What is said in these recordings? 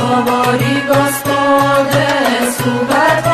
govori gospode, sugat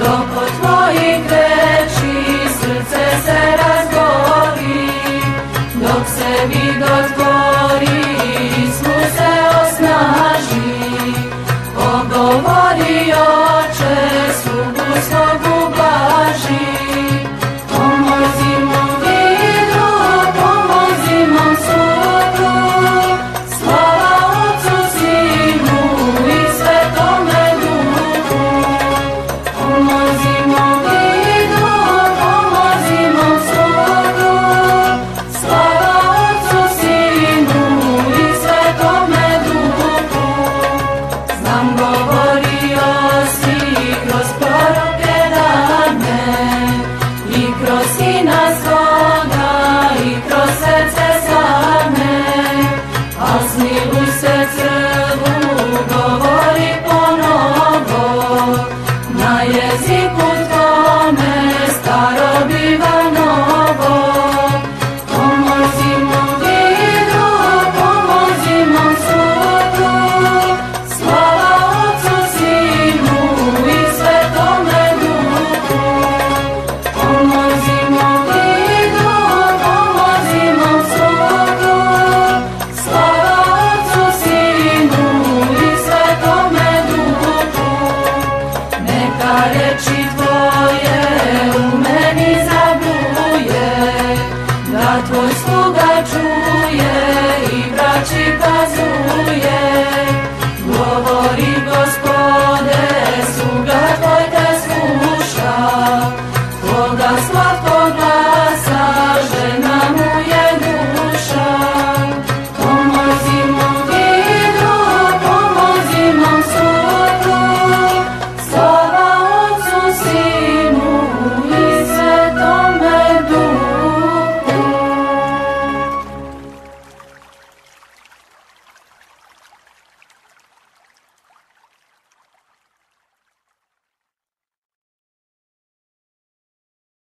dok od tvojih reči srce se razgori, dok se mi dozgori. That was